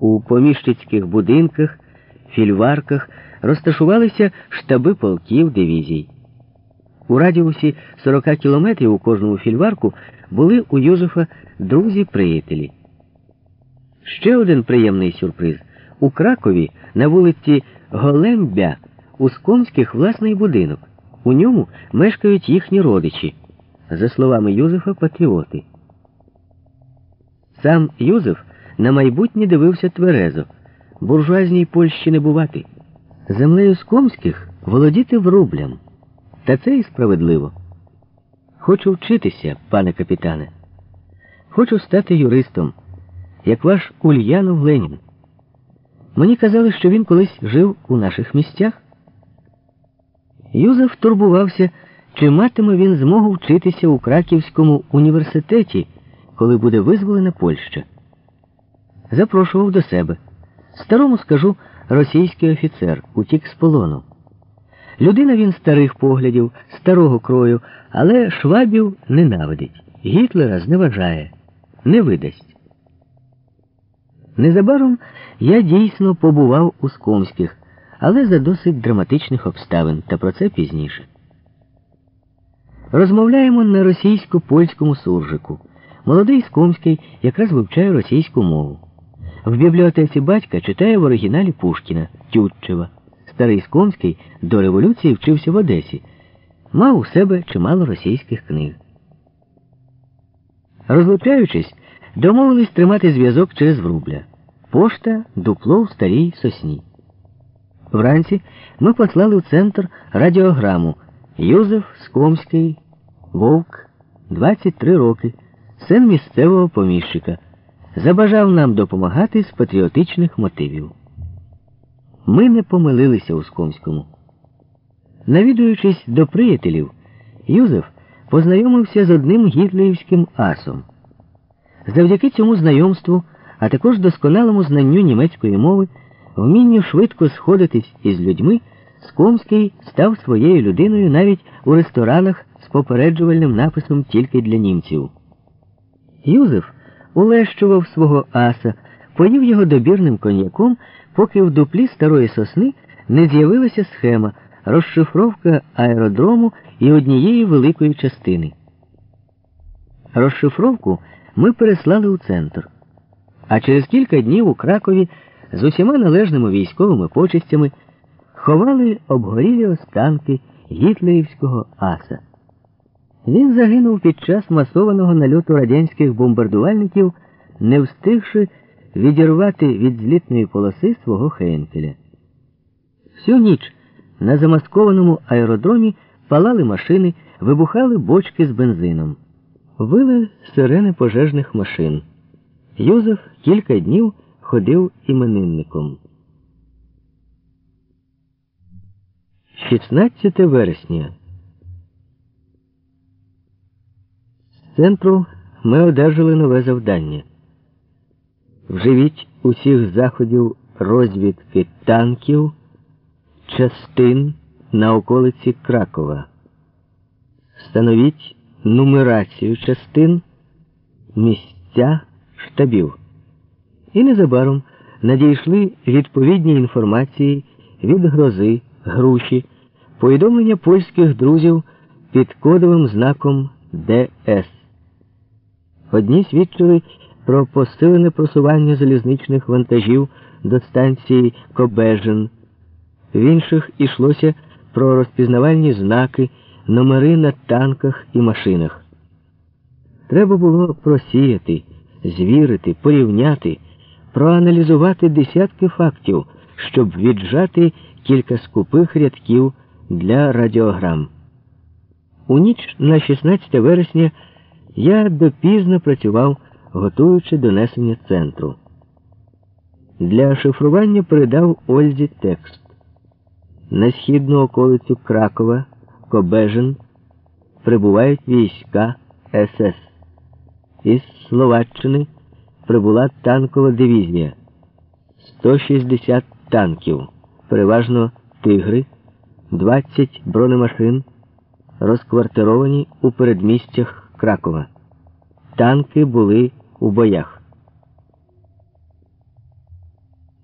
У поміщицьких будинках, фільварках розташувалися штаби полків дивізій. У радіусі 40 кілометрів у кожному фільварку були у Юзефа друзі-приятелі. Ще один приємний сюрприз. У Кракові на вулиці Голембя у Скомських власний будинок. У ньому мешкають їхні родичі, за словами Юзефа, патріоти. Сам Юзеф на майбутнє дивився тверезо. Буржуазній Польщі не бувати. Землею Скомських володіти врублям. Та це і справедливо. Хочу вчитися, пане капітане. Хочу стати юристом, як ваш Ульянов Ленін. Мені казали, що він колись жив у наших місцях. Юзеф турбувався, чи матиме він змогу вчитися у Краківському університеті, коли буде визволена Польща. Запрошував до себе. Старому скажу, російський офіцер утік з полону. Людина він старих поглядів, старого крою, але швабів ненавидить. Гітлера зневажає, не видасть. Незабаром я дійсно побував у Скомських, але за досить драматичних обставин, та про це пізніше. Розмовляємо на російсько-польському суржику. Молодий Скомський якраз вивчає російську мову. В бібліотеці батька читає в оригіналі Пушкіна Тютчева. Старий Скомський до революції вчився в Одесі. Мав у себе чимало російських книг. Розлучаючись, домовились тримати зв'язок через врубля. Пошта дупло в старій сосні. Вранці ми послали в центр радіограму Юзеф Скомський, Вовк, 23 роки, син місцевого поміщика. Забажав нам допомагати з патріотичних мотивів. Ми не помилилися у Скомському. Навідуючись до приятелів, Юзеф познайомився з одним гітлерівським асом. Завдяки цьому знайомству, а також досконалому знанню німецької мови, вмінню швидко сходитись із людьми, Скомський став своєю людиною навіть у ресторанах з попереджувальним написом тільки для німців. Юзеф улещував свого аса, поїв його добірним коньяком, поки в дуплі старої сосни не з'явилася схема, розшифровка аеродрому і однієї великої частини. Розшифровку ми переслали у центр. А через кілька днів у Кракові з усіма належними військовими почестями ховали обгорілі останки гітлерівського аса. Він загинув під час масованого нальоту радянських бомбардувальників, не встигши відірвати від злітної полоси свого Хейнкеля. Всю ніч на замаскованому аеродромі палали машини, вибухали бочки з бензином. Вили сирени пожежних машин. Юзеф кілька днів ходив іменинником. 16 вересня. Центру ми одержали нове завдання. Вживіть усіх заходів розвідки танків, частин на околиці Кракова. Встановіть нумерацію частин, місця штабів. І незабаром надійшли відповідні інформації від грози, груші, повідомлення польських друзів під кодовим знаком ДС. Одні свідчили про посилене просування залізничних вантажів до станції Кобежин, в інших ішлося про розпізнавальні знаки, номери на танках і машинах. Треба було просіяти, звірити, порівняти, проаналізувати десятки фактів, щоб віджати кілька скупих рядків для радіограм. У ніч на 16 вересня я допізно працював, готуючи донесення центру. Для шифрування передав Ользі текст. На східну околицю Кракова, Кобежин прибувають війська СС. Із Словаччини прибула танкова дивізія. 160 танків, переважно тигри, 20 бронемашин, розквартировані у передмістях Кракова. Танки були у боях.